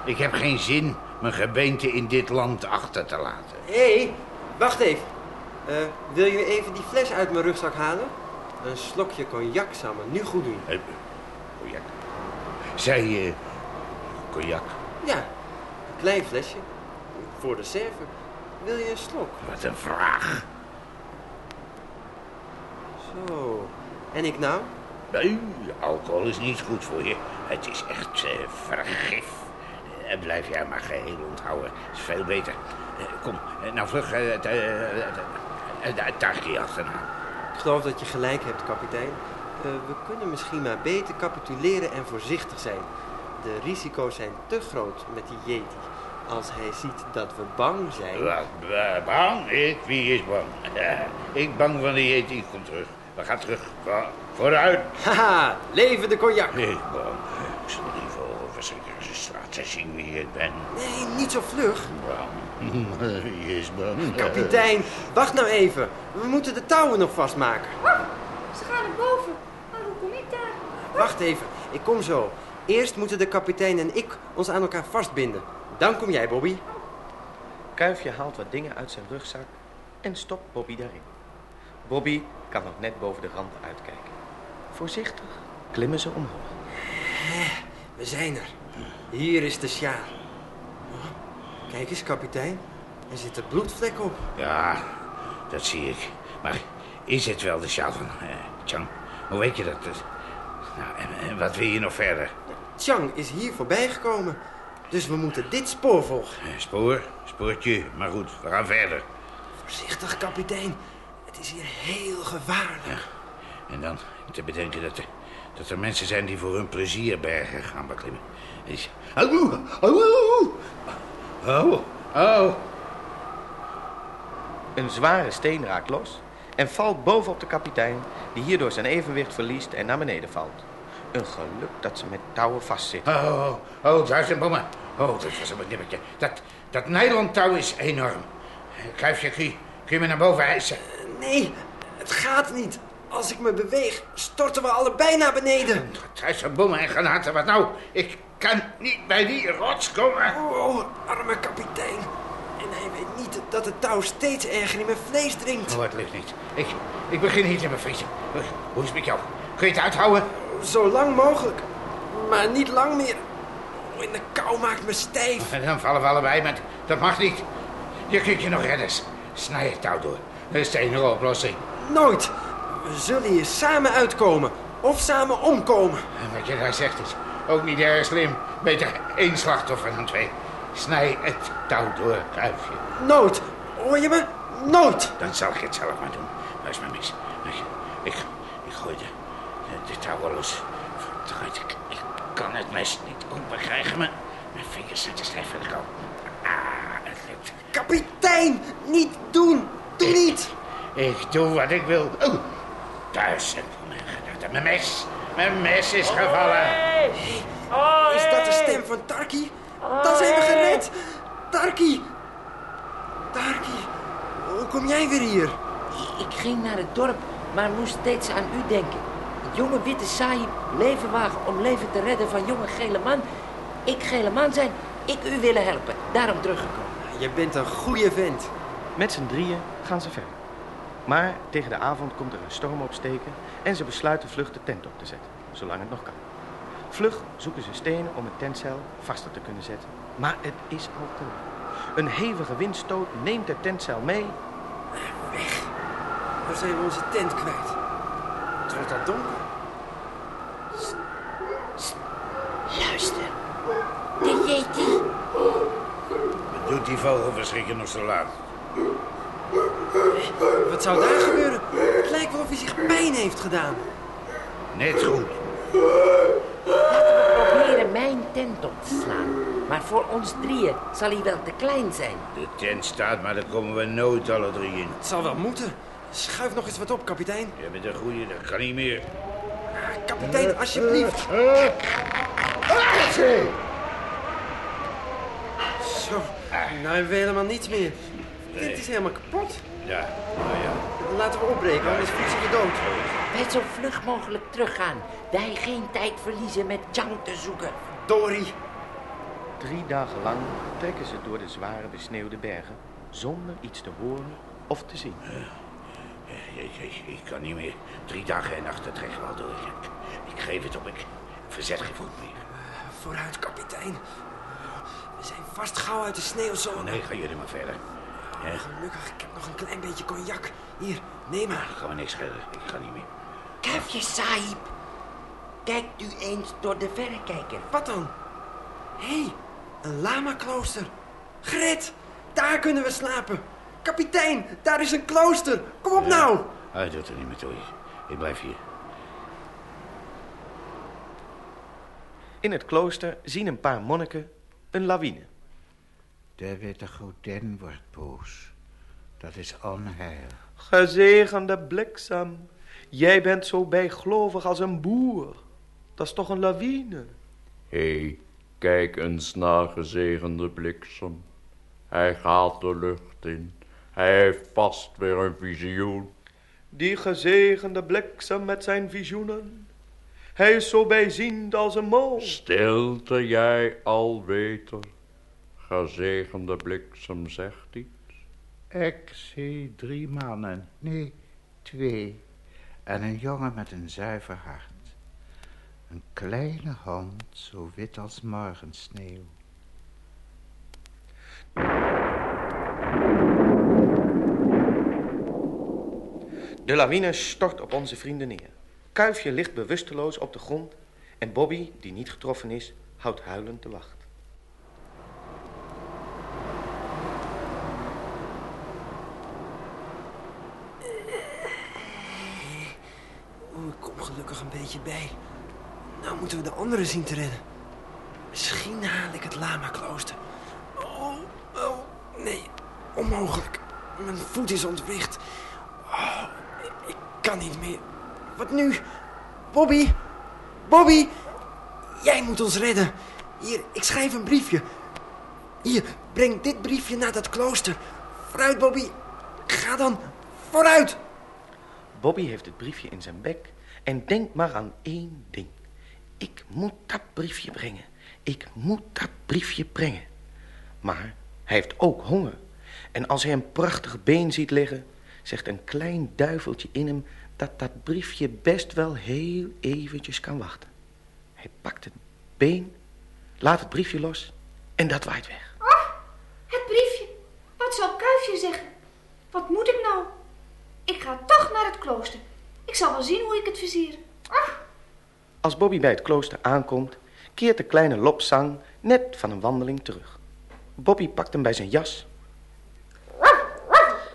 Ik heb geen zin mijn gebeente in dit land achter te laten. Hé, hey, wacht even. Eh, wil je even die fles uit mijn rugzak halen? Een slokje cognac zou me nu goed doen. Eh, cognac. Zij, je cognac. Ja, een klein flesje. Voor de server. Wil je een slok? Wat een vraag. Zo. En ik nou? Nee, alcohol is niet goed voor je. Het is echt uh, vergif. Uh, blijf jij maar geheel onthouden. is veel beter. Uh, kom, nou vlug het uh, achterna. Ik geloof dat je gelijk hebt, kapitein. we kunnen misschien maar beter capituleren en voorzichtig zijn. De risico's zijn te groot met die Yeti. Als hij ziet dat we bang zijn... Wat, bang? Ik? Wie is bang? ik bang van de Yeti. Kom terug. We gaan terug. Vooruit. Haha, leven de cognac. Nee. Ik zal over zijn straat zien wie ik ben. Nee, niet zo vlug. Is bang? Kapitein, wacht nou even. We moeten de touwen nog vastmaken. Ze gaan naar boven. Maar hoe kom ik daar? Wacht even, ik kom zo. Eerst moeten de kapitein en ik ons aan elkaar vastbinden. Dan kom jij, Bobby. Kuifje haalt wat dingen uit zijn rugzak en stopt Bobby daarin. Bobby kan nog net boven de rand uitkijken. Voorzichtig klimmen ze omhoog. We zijn er. Hier is de sjaal. Kijk eens, kapitein. Er zit een bloedvlek op. Ja, dat zie ik. Maar is het wel de sjaal van uh, Chang? Hoe weet je dat? Nou, en, en, wat wil je nog verder? Chang is hier voorbij gekomen. Dus we moeten dit spoor volgen. Spoor? Spoortje. Maar goed, we gaan verder. Voorzichtig, kapitein. Het is hier heel gevaarlijk. Ja. En dan te bedenken dat er, dat er mensen zijn die voor hun plezier bergen gaan beklimmen. Is... Oh, oh, oh, oh. Een zware steen raakt los en valt bovenop de kapitein, die hierdoor zijn evenwicht verliest en naar beneden valt. Een geluk dat ze met touwen vastzitten. Oh, oh, oh daar zijn bommen. Oh, dat was een nippertje. Dat, dat nylon-touw is enorm. Kruifje, kun, kun je me naar boven hijsen? Nee, het gaat niet. Als ik me beweeg, storten we allebei naar beneden. Zijn bommen en granaten. Wat nou? Ik kan niet bij die rots komen. Oh, arme kapitein. En hij weet niet dat het touw steeds erger in mijn vlees dringt. Oh, het ligt niet. Ik, ik begin hier te bevriezen. Hoe is het met jou? Kun je het uithouden? Zo lang mogelijk. Maar niet lang meer. Oh, in de kou maakt me stijf. En dan vallen we allebei, maar dat mag niet. Je kunt je nog redden. Snij het touw door. Dat is de enige oplossing. Nooit. We zullen hier samen uitkomen. Of samen omkomen. En wat je daar zegt is ook niet erg slim. Beter één slachtoffer dan twee. Snij het touw door, kuifje. Nooit. Hoor je me? Nooit. Dan zal ik het zelf maar doen. Dat is mijn mis. Ik, ik, ik gooi de, de, de touw los. Verdraaid, ik, ik kan het mes niet open krijgen. Maar mijn vingers zijn te stijf voor de kou. Ah, het lukt. Kapitein, niet doen. Doe niet. Ik doe wat ik wil. Oh, duizend van mijn gedachten. Mijn mes. Mijn mes is gevallen. Hey, is dat de stem van Tarki? Dan zijn we gered. Tarki. Tarki, hoe kom jij weer hier? Ik ging naar het dorp, maar moest steeds aan u denken. Jonge witte sahib, leven wagen om leven te redden van jonge gele man. Ik gele man zijn, ik u willen helpen. Daarom teruggekomen. Je bent een goede vent. Met z'n drieën gaan ze verder. Maar tegen de avond komt er een storm opsteken en ze besluiten vlug de tent op te zetten, zolang het nog kan. Vlug zoeken ze stenen om het tentzeil vaster te kunnen zetten, maar het is al te laat. Een hevige windstoot neemt het tentzeil mee. Weg. Dan zijn we onze tent kwijt. Het wordt al donker. jeetje. Wat doet die vogelverschrikker nog zo laat? Wat zou daar gebeuren? Het lijkt wel of hij zich pijn heeft gedaan. Net goed. Proberen mijn tent op te slaan. Maar voor ons drieën zal hij wel te klein zijn. De tent staat, maar daar komen we nooit alle drie in. Het zal wel moeten. Schuif nog eens wat op, kapitein. Je bent een goeie, dat kan niet meer. Kapitein, alsjeblieft. Zo, nou hebben we helemaal niets meer. Dit is helemaal kapot. Ja, nou ja. Laten we opbreken, anders fietsen we dood. Wij zo vlug mogelijk teruggaan. Wij geen tijd verliezen met Chang te zoeken. Dory. Drie dagen lang trekken ze door de zware besneeuwde bergen zonder iets te horen of te zien. Ik kan niet meer. Drie dagen en nachten trekken wel door. Ik, ik geef het op, ik verzet geen voet meer. Vooruit, kapitein. We zijn vast gauw uit de sneeuwzone. Nee, ga jullie maar verder. Ja, Gelukkig, ik heb nog een klein beetje cognac. Hier, neem maar. ga me niks schelen. Ik ga niet meer. Kuifje, Saib. Kijk nu eens door de verrekijker. Wat dan? Hé, hey, een lama-klooster. Gret, daar kunnen we slapen. Kapitein, daar is een klooster. Kom op nou. Hij doet er niet meer toe. Ik blijf hier. In het klooster zien een paar monniken een lawine. De witte godin wordt boos. Dat is onheil. Gezegende bliksem, jij bent zo bijgelovig als een boer. Dat is toch een lawine? Hé, hey, kijk eens naar gezegende bliksem. Hij gaat de lucht in. Hij heeft vast weer een visioen. Die gezegende bliksem met zijn visioenen. Hij is zo bijziend als een mol. Stilte jij alweter. Gezegende bliksem zegt iets. Ik zie drie mannen. Nee, twee. En een jongen met een zuiver hart. Een kleine hand, zo wit als morgensneeuw. De lawine stort op onze vrienden neer. Kuifje ligt bewusteloos op de grond en Bobby, die niet getroffen is, houdt huilend de wacht. Oh, ik kom gelukkig een beetje bij. Nou moeten we de anderen zien te redden. Misschien haal ik het lama-klooster. Oh, oh, nee, onmogelijk. Mijn voet is ontwricht. Oh, ik kan niet meer. Wat nu? Bobby? Bobby? Jij moet ons redden. Hier, ik schrijf een briefje. Hier, breng dit briefje naar dat klooster. Vooruit, Bobby. Ga dan. Vooruit. Bobby heeft het briefje in zijn bek en denkt maar aan één ding. Ik moet dat briefje brengen. Ik moet dat briefje brengen. Maar hij heeft ook honger. En als hij een prachtig been ziet liggen, zegt een klein duiveltje in hem dat dat briefje best wel heel eventjes kan wachten. Hij pakt het been, laat het briefje los en dat waait weg. Het briefje. Wat zal Kuifje zeggen? Wat moet ik nou? Ik ga toch naar het klooster. Ik zal wel zien hoe ik het versier. Ah, Als Bobby bij het klooster aankomt, keert de kleine Lopsang net van een wandeling terug. Bobby pakt hem bij zijn jas. Hé,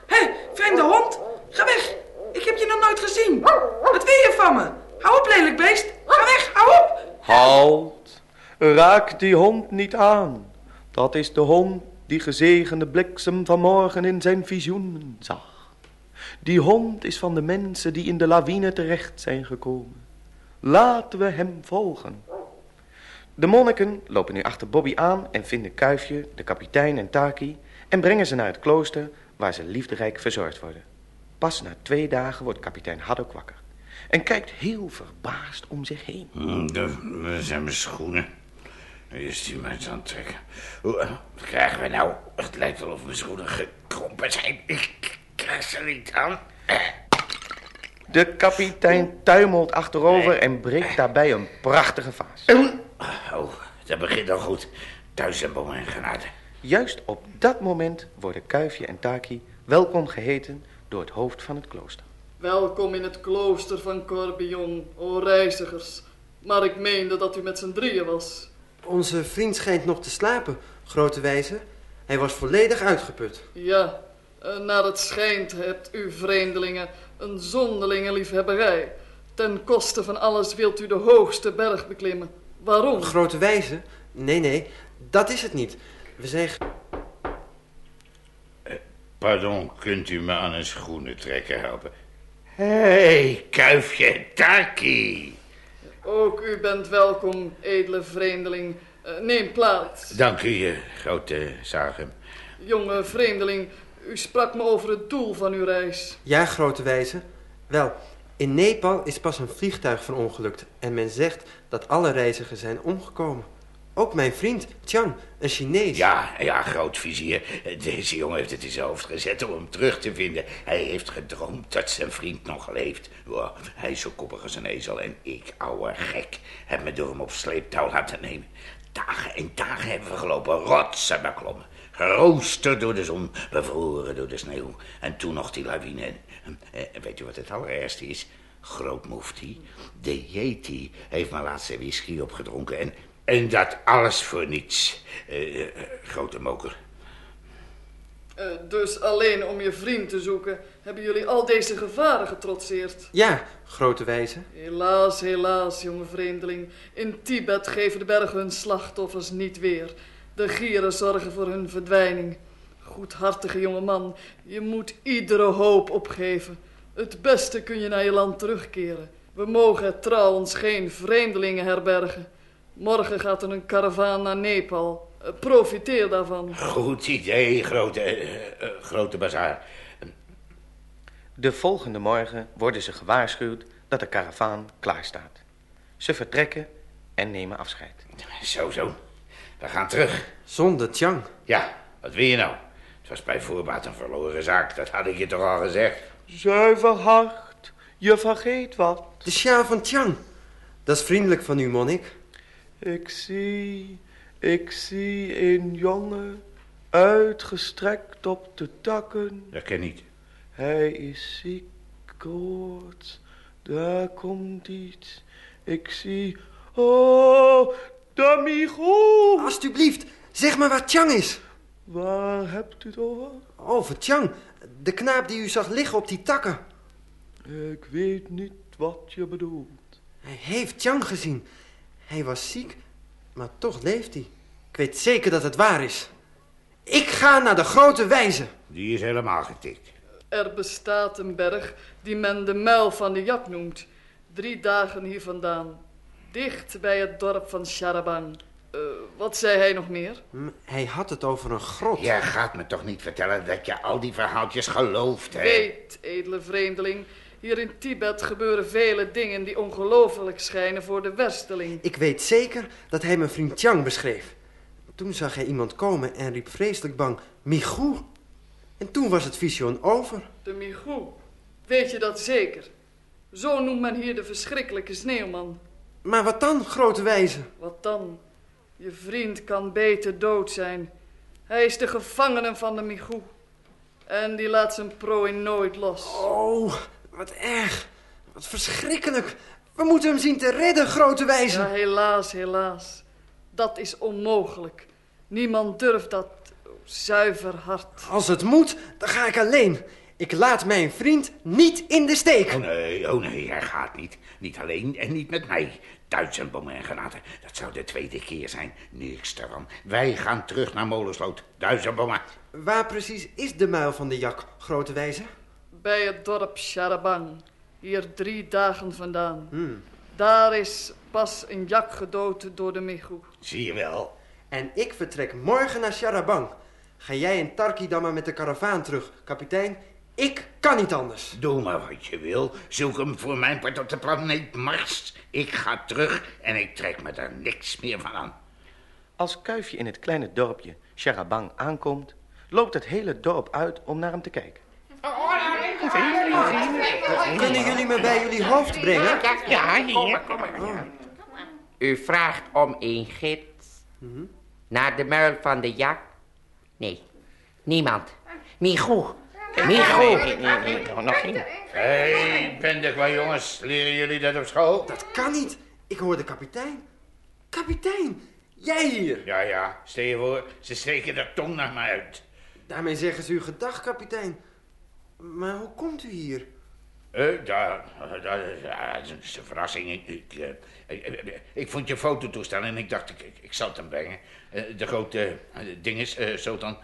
hey, vreemde hond. Ga weg. Ik heb je nog nooit gezien. Wat wil je van me? Hou op, lelijk beest. Ga weg, hou op. Halt! Raak die hond niet aan. Dat is de hond die gezegende bliksem vanmorgen in zijn visioenen zag. Die hond is van de mensen die in de lawine terecht zijn gekomen. Laten we hem volgen. De monniken lopen nu achter Bobby aan en vinden Kuifje, de kapitein en Taki... en brengen ze naar het klooster waar ze liefderijk verzorgd worden. Pas na twee dagen wordt kapitein Haddock wakker... en kijkt heel verbaasd om zich heen. Hm, Dat dat zijn mijn schoenen. Eerst die eens aantrekken. Hoe eh, wat krijgen we nou? Het lijkt wel of mijn schoenen gekrompen zijn. Ik krijg ze niet aan. Eh, De kapitein tuimelt achterover en breekt daarbij een prachtige vaas. Oh, dat begint al goed. Thuis en bomen en genade. Juist op dat moment worden Kuifje en Taki welkom geheten door het hoofd van het klooster. Welkom in het klooster van Corbion, o reizigers. Maar ik meende dat u met z'n drieën was. Onze vriend schijnt nog te slapen, grote wijze. Hij was volledig uitgeput. Ja, naar het schijnt hebt u vreemdelingen een zonderlinge liefhebberij. Ten koste van alles wilt u de hoogste berg beklimmen. Waarom? Grote wijze? Nee, nee, dat is het niet. We zijn... g- Pardon, kunt u me aan een schoenen trekken helpen? Hé, hey, kuifje, Taki. Ook u bent welkom, edele vreemdeling. Eh, neem plaats. Dank u, eh, grote Zagem. Jonge vreemdeling, u sprak me over het doel van uw reis. Ja, grote wijze. Wel, in Nepal is pas een vliegtuig verongelukt. En men zegt dat alle reizigers zijn omgekomen. Ook mijn vriend, Chang, een Chinees. Ja, ja, grootvizier. Deze jongen heeft het in zijn hoofd gezet om hem terug te vinden. Hij heeft gedroomd dat zijn vriend nog leeft. Wow, hij is zo koppig als een ezel en ik, ouwe gek, heb me door hem op sleeptouw laten nemen. Dagen en dagen hebben we gelopen, rotsen beklommen. Geroosterd door de zon, bevroren door de sneeuw. En toen nog die lawine. En, eh, weet u wat het allerergste is? Grootmoefti, de Yeti, heeft mijn laatste whisky opgedronken. En, en dat alles voor niets. Eh, eh, grote moker. Dus alleen om je vriend te zoeken, hebben jullie al deze gevaren getrotseerd. Ja, grote wijze. Helaas, helaas, jonge vreemdeling. In Tibet geven de bergen hun slachtoffers niet weer. De gieren zorgen voor hun verdwijning. Goedhartige jonge man, je moet iedere hoop opgeven. Het beste kun je naar je land terugkeren. We mogen trouwens geen vreemdelingen herbergen. Morgen gaat er een karavaan naar Nepal. Eh, Profiteer daarvan. Goed idee, grote, eh, eh, grote bazaar. De volgende morgen worden ze gewaarschuwd dat de karavaan klaar staat. Ze vertrekken en nemen afscheid. Zo, zo. We gaan terug. Zonder Chang. Ja, wat wil je nou? Het was bij voorbaat een verloren zaak, dat had ik je toch al gezegd? Zuiver hart, je vergeet wat. De sjaal van Chang. Dat is vriendelijk van u, monnik. Ik zie, ik zie een jongen uitgestrekt op de takken. Dat ken niet. Hij is ziek, koorts, daar komt iets. Ik zie, oh, de Migo. Alsjeblieft, zeg maar waar Chang is. Waar hebt u het over? Over Chang, de knaap die u zag liggen op die takken. Ik weet niet wat je bedoelt. Hij heeft Chang gezien. Hij was ziek, maar toch leeft hij. Ik weet zeker dat het waar is. Ik ga naar de grote wijze. Die is helemaal getikt. Er bestaat een berg die men de muil van de jak noemt. Drie dagen hier vandaan. Dicht bij het dorp van Sharabang. Eh, wat zei hij nog meer? Hm, Hij had het over een grot. Jij gaat me toch niet vertellen dat je al die verhaaltjes gelooft, hè? Weet, edele vreemdeling, hier in Tibet gebeuren vele dingen die ongelooflijk schijnen voor de wersteling. Ik weet zeker dat hij mijn vriend Chang beschreef. Toen zag hij iemand komen en riep vreselijk bang, Migoe. En toen was het visioen over. De Migoe. Weet je dat zeker? Zo noemt men hier de verschrikkelijke sneeuwman. Maar wat dan, grote wijze? Wat dan? Je vriend kan beter dood zijn. Hij is de gevangene van de Migoe. En die laat zijn prooi nooit los. Oh, wat erg. Wat verschrikkelijk. We moeten hem zien te redden, grote wijze. Ja, helaas, helaas. Dat is onmogelijk. Niemand durft dat. Zuiver hart. Als het moet, dan ga ik alleen. Ik laat mijn vriend niet in de steek. Oh nee, oh nee, hij gaat niet. Niet alleen en niet met mij. Duitsers bommen en granaten. Dat zou de tweede keer zijn. Niks ervan. Wij gaan terug naar Molensloot. Duizend bommen. Waar precies is de muil van de jak, grote wijze? Bij het dorp Sharabang. Hier drie dagen vandaan. Hmm. Daar is pas een jak gedood door de Migoe. Zie je wel. En ik vertrek morgen naar Sharabang. Ga jij en Tarki dan maar met de karavaan terug, kapitein? Ik kan niet anders. Doe maar wat je wil. Zoek hem voor mijn part op de planeet Mars. Ik ga terug en ik trek me daar niks meer van aan. Als Kuifje in het kleine dorpje Sharabang aankomt, loopt het hele dorp uit om naar hem te kijken. Kunnen jullie me bij jullie hoofd brengen? Ja, hier. U vraagt om een gids naar de muil van de jak? Nee, niemand. Migoe, Migoe. nog niet. Hé, hey, bende van jongens. Leren jullie dat op school? Dat kan niet. Ik hoor de kapitein. Kapitein, Jij hier! Ja, ja, stel je voor, ze steken de tong naar me uit. Daarmee zeggen ze u gedag, kapitein. Maar hoe komt u hier? Eh, ja, dat is, ja, dat is een verrassing. Ik, ik, eh, ik, ik- ik vond je fototoestel en ik dacht, ik, ik, ik zal het hem brengen. Eh, de grote uh, ding is, eh Sultan, ga-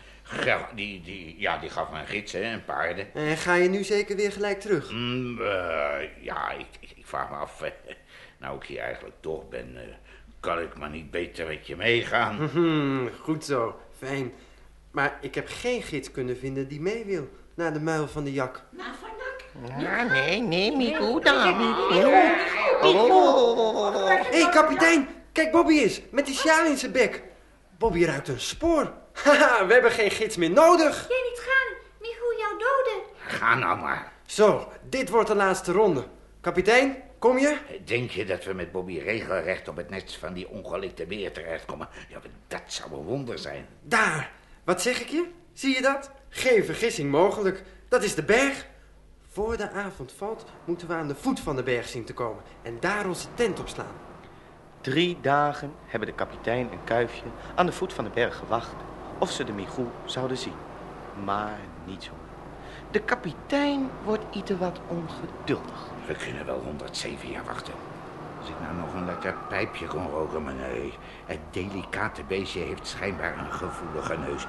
die, die, ja, die gaf me een gids hè, en paarden. En ga je nu zeker weer gelijk terug? Mm, eh, ja, ik, ik, ik vraag me af, nou ik hier eigenlijk toch ben, eh, kan ik maar niet beter met je meegaan? Mhm, goed zo, fijn. Maar ik heb geen gids kunnen vinden die mee wil naar de muil van de jak. Ja, nee, nee, Miku dan. Miku. Hé, hey, kapitein, kijk Bobby eens, met die sjaal in zijn bek. Bobby ruikt een spoor. Haha, we hebben geen gids meer nodig. Jij niet gaan. Michu jou doden. Ga nou maar. Zo, dit wordt de laatste ronde. Kapitein, kom je? Denk je dat we met Bobby regelrecht op het net van die ongelikte beer terechtkomen? Ja, dat zou een wonder zijn. Daar, wat zeg ik je? Zie je dat? Geen vergissing mogelijk. Dat is de berg. Voor de avond valt, moeten we aan de voet van de berg zien te komen en daar onze tent opslaan. Drie dagen hebben de kapitein en Kuifje aan de voet van de berg gewacht of ze de Migoe zouden zien. Maar niet zo. De kapitein wordt ieder wat ongeduldig. We kunnen wel 107 jaar wachten. Als ik nou nog een lekker pijpje kon roken, maar nee. Het delicate beestje heeft schijnbaar een gevoelige neus.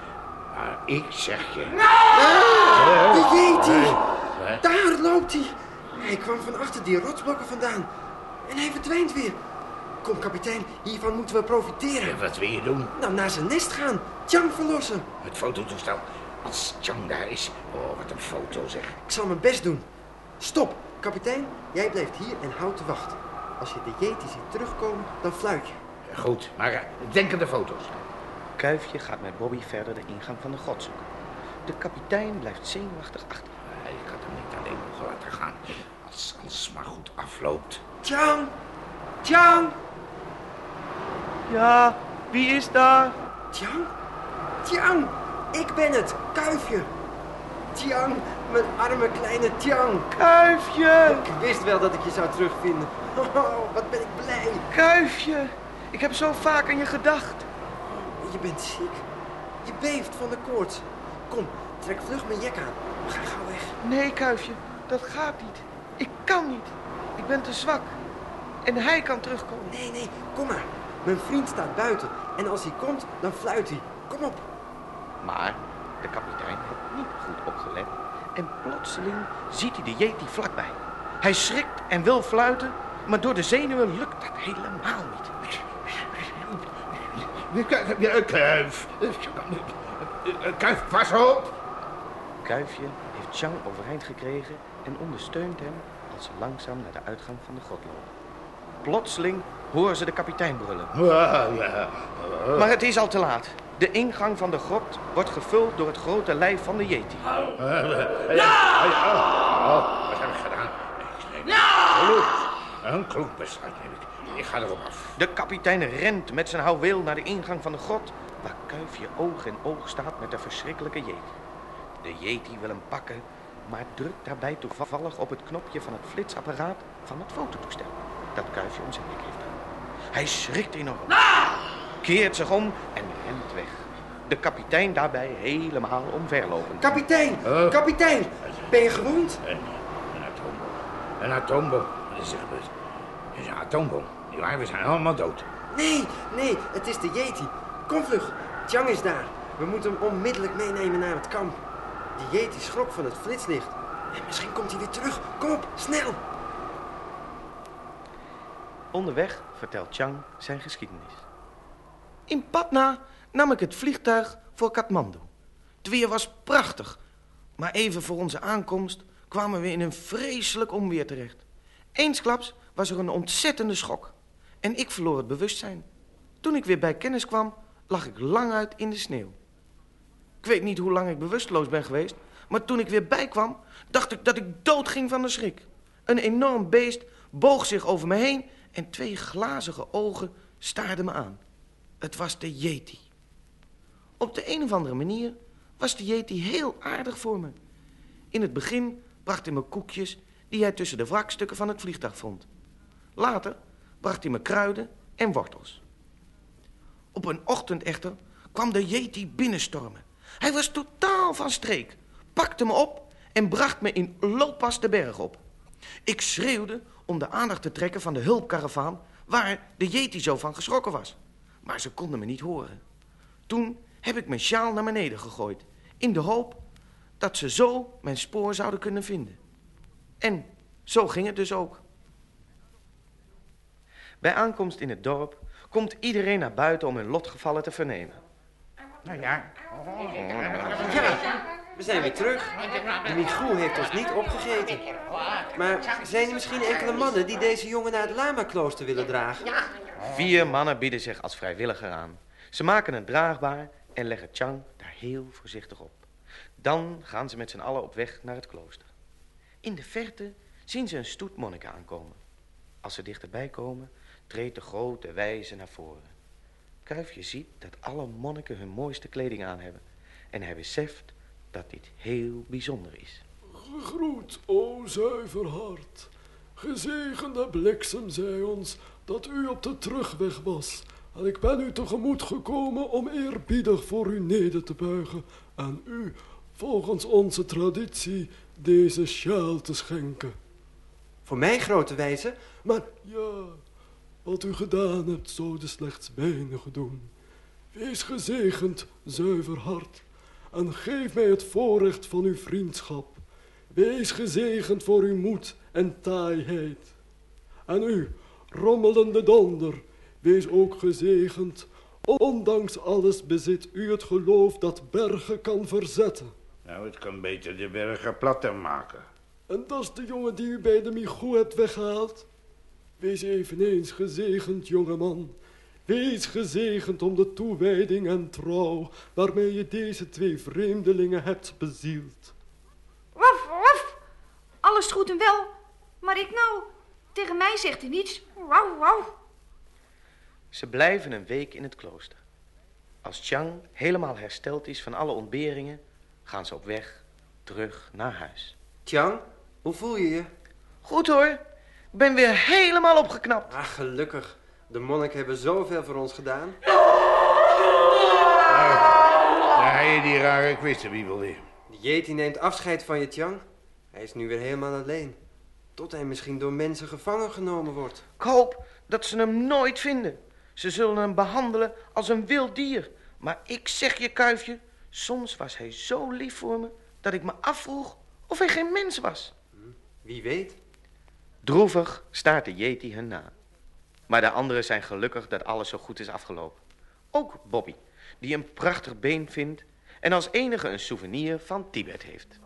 Maar ik zeg je... De Yeti! Wat? Daar loopt hij! Hij kwam van achter die rotsblokken vandaan. En hij verdwijnt weer. Kom, kapitein, hiervan moeten we profiteren. Wat wil je doen? Nou, naar zijn nest gaan. Chang verlossen. Het fototoestel. Als Chang daar is. Oh, wat een foto zeg. Ik zal mijn best doen. Stop, kapitein. Jij blijft hier en houdt de wacht. Als je de Yeti ziet terugkomen, dan fluit je. Goed, maar eh, denk aan de foto's. Kuifje gaat met Bobby verder de ingang van de grot zoeken. De kapitein blijft zenuwachtig achter. Ik had hem niet alleen mogen laten gaan. Als alles maar goed afloopt. Chang! Chang! Ja, wie is daar? Tiang? Tiang! Ik ben het, Kuifje. Tiang, mijn arme kleine Tiang. Kuifje! Ik wist wel dat ik je zou terugvinden. Oh, wat ben ik blij. Kuifje! Ik heb zo vaak aan je gedacht. Je bent ziek. Je beeft van de koorts. Kom, trek vlug mijn jek aan. We gaan gauw weg. Nee, Kuifje, dat gaat niet. Ik kan niet. Ik ben te zwak. En hij kan terugkomen. Nee, nee, kom maar. Mijn vriend staat buiten. En als hij komt, dan fluit hij. Kom op. Maar de kapitein heeft niet goed opgelet. En plotseling ziet hij de Yeti vlakbij. Hij schrikt en wil fluiten, maar door de zenuwen lukt dat helemaal niet. Kuif. Kuif, pas op. Kuifje heeft Chang overeind gekregen en ondersteunt hem als ze langzaam naar de uitgang van de grot lopen. Plotseling horen ze de kapitein brullen. Maar het is al te laat. De ingang van de grot wordt gevuld door het grote lijf van de Yeti. Oh, wat heb ik gedaan? Kloek. Een kloek besluit neem ik. Ik ga erop af. De kapitein rent met zijn houweel naar de ingang van de grot, waar Kuifje oog in oog staat met de verschrikkelijke Yeti. De Yeti wil hem pakken, maar drukt daarbij toevallig op het knopje van het flitsapparaat van het fototoestel dat Kuifje om zijn nek heeft hangen. Hij schrikt enorm, keert zich om en rent weg. De kapitein daarbij helemaal omverlopend. Kapitein! Kapitein! Ben je gewond? Een, een atoombom. Een atoombom. Wat is er gebeurd? Het is een atoombom. Ja, we zijn allemaal dood. Nee, nee, het is de Yeti. Kom vlug. Chang is daar. We moeten hem onmiddellijk meenemen naar het kamp. Die Yeti schrok van het flitslicht. En misschien komt hij weer terug. Kom op, snel! Onderweg vertelt Chang zijn geschiedenis. In Patna nam ik het vliegtuig voor Kathmandu. Het weer was prachtig, maar even voor onze aankomst kwamen we in een vreselijk onweer terecht. Eensklaps was er een ontzettende schok en ik verloor het bewustzijn. Toen ik weer bij kennis kwam, lag ik lang uit in de sneeuw. Ik weet niet hoe lang ik bewusteloos ben geweest, maar toen ik weer bijkwam, dacht ik dat ik doodging van de schrik. Een enorm beest boog zich over me heen en twee glazige ogen staarden me aan. Het was de Yeti. Op de een of andere manier was de Yeti heel aardig voor me. In het begin bracht hij me koekjes die hij tussen de wrakstukken van het vliegtuig vond. Later bracht hij me kruiden en wortels. Op een ochtend echter kwam de Yeti binnenstormen. Hij was totaal van streek, pakte me op en bracht me in looppas de berg op. Ik schreeuwde om de aandacht te trekken van de hulpkaravaan waar de Yeti zo van geschrokken was. Maar ze konden me niet horen. Toen heb ik mijn sjaal naar beneden gegooid, in de hoop dat ze zo mijn spoor zouden kunnen vinden. En zo ging het dus ook. Bij aankomst in het dorp komt iedereen naar buiten om hun lotgevallen te vernemen. Nou ja. We zijn weer terug. Migoe heeft ons niet opgegeten. Maar zijn er misschien enkele mannen die deze jongen naar het Lama-klooster willen dragen? Vier mannen bieden zich als vrijwilliger aan. Ze maken het draagbaar en leggen Chang daar heel voorzichtig op. Dan gaan ze met z'n allen op weg naar het klooster. In de verte zien ze een stoet monniken aankomen. Als ze dichterbij komen, treedt de grote wijze naar voren. Kuifje ziet dat alle monniken hun mooiste kleding aan hebben. En hij beseft dat dit heel bijzonder is. Gegroet, o zuiver hart. Gezegende bliksem zei ons dat u op de terugweg was. En ik ben u tegemoet gekomen om eerbiedig voor u neder te buigen. En u, volgens onze traditie, deze sjaal te schenken. Voor mij, grote wijze? Maar ja, wat u gedaan hebt, zouden slechts weinigen doen. Wees gezegend, zuiver hart, en geef mij het voorrecht van uw vriendschap. Wees gezegend voor uw moed en taaiheid. En u, rommelende donder, wees ook gezegend. Ondanks alles bezit u het geloof dat bergen kan verzetten. Nou, het kan beter de bergen platter maken. En dat is de jongen die u bij de Migoe hebt weggehaald. Wees eveneens gezegend, jongeman. Wees gezegend om de toewijding en trouw waarmee je deze twee vreemdelingen hebt bezield. Waf, waf. Alles goed en wel. Maar ik nou, tegen mij zegt hij niets. Wauw, wauw. Ze blijven een week in het klooster. Als Chang helemaal hersteld is van alle ontberingen, gaan ze op weg terug naar huis. Tjang, hoe voel je je? Goed hoor, ik ben weer helemaal opgeknapt. Ach, gelukkig. De monniken hebben zoveel voor ons gedaan. Daar je die rare kwistenwiebel weer. De Yeti neemt afscheid van je, Tjang. Hij is nu weer helemaal alleen. Tot hij misschien door mensen gevangen genomen wordt. Ik hoop dat ze hem nooit vinden. Ze zullen hem behandelen als een wild dier. Maar ik zeg je, kuifje, soms was hij zo lief voor me dat ik me afvroeg of hij geen mens was. Wie weet. Droevig staart de Yeti hen na. Maar de anderen zijn gelukkig dat alles zo goed is afgelopen. Ook Bobby, die een prachtig been vindt en als enige een souvenir van Tibet heeft.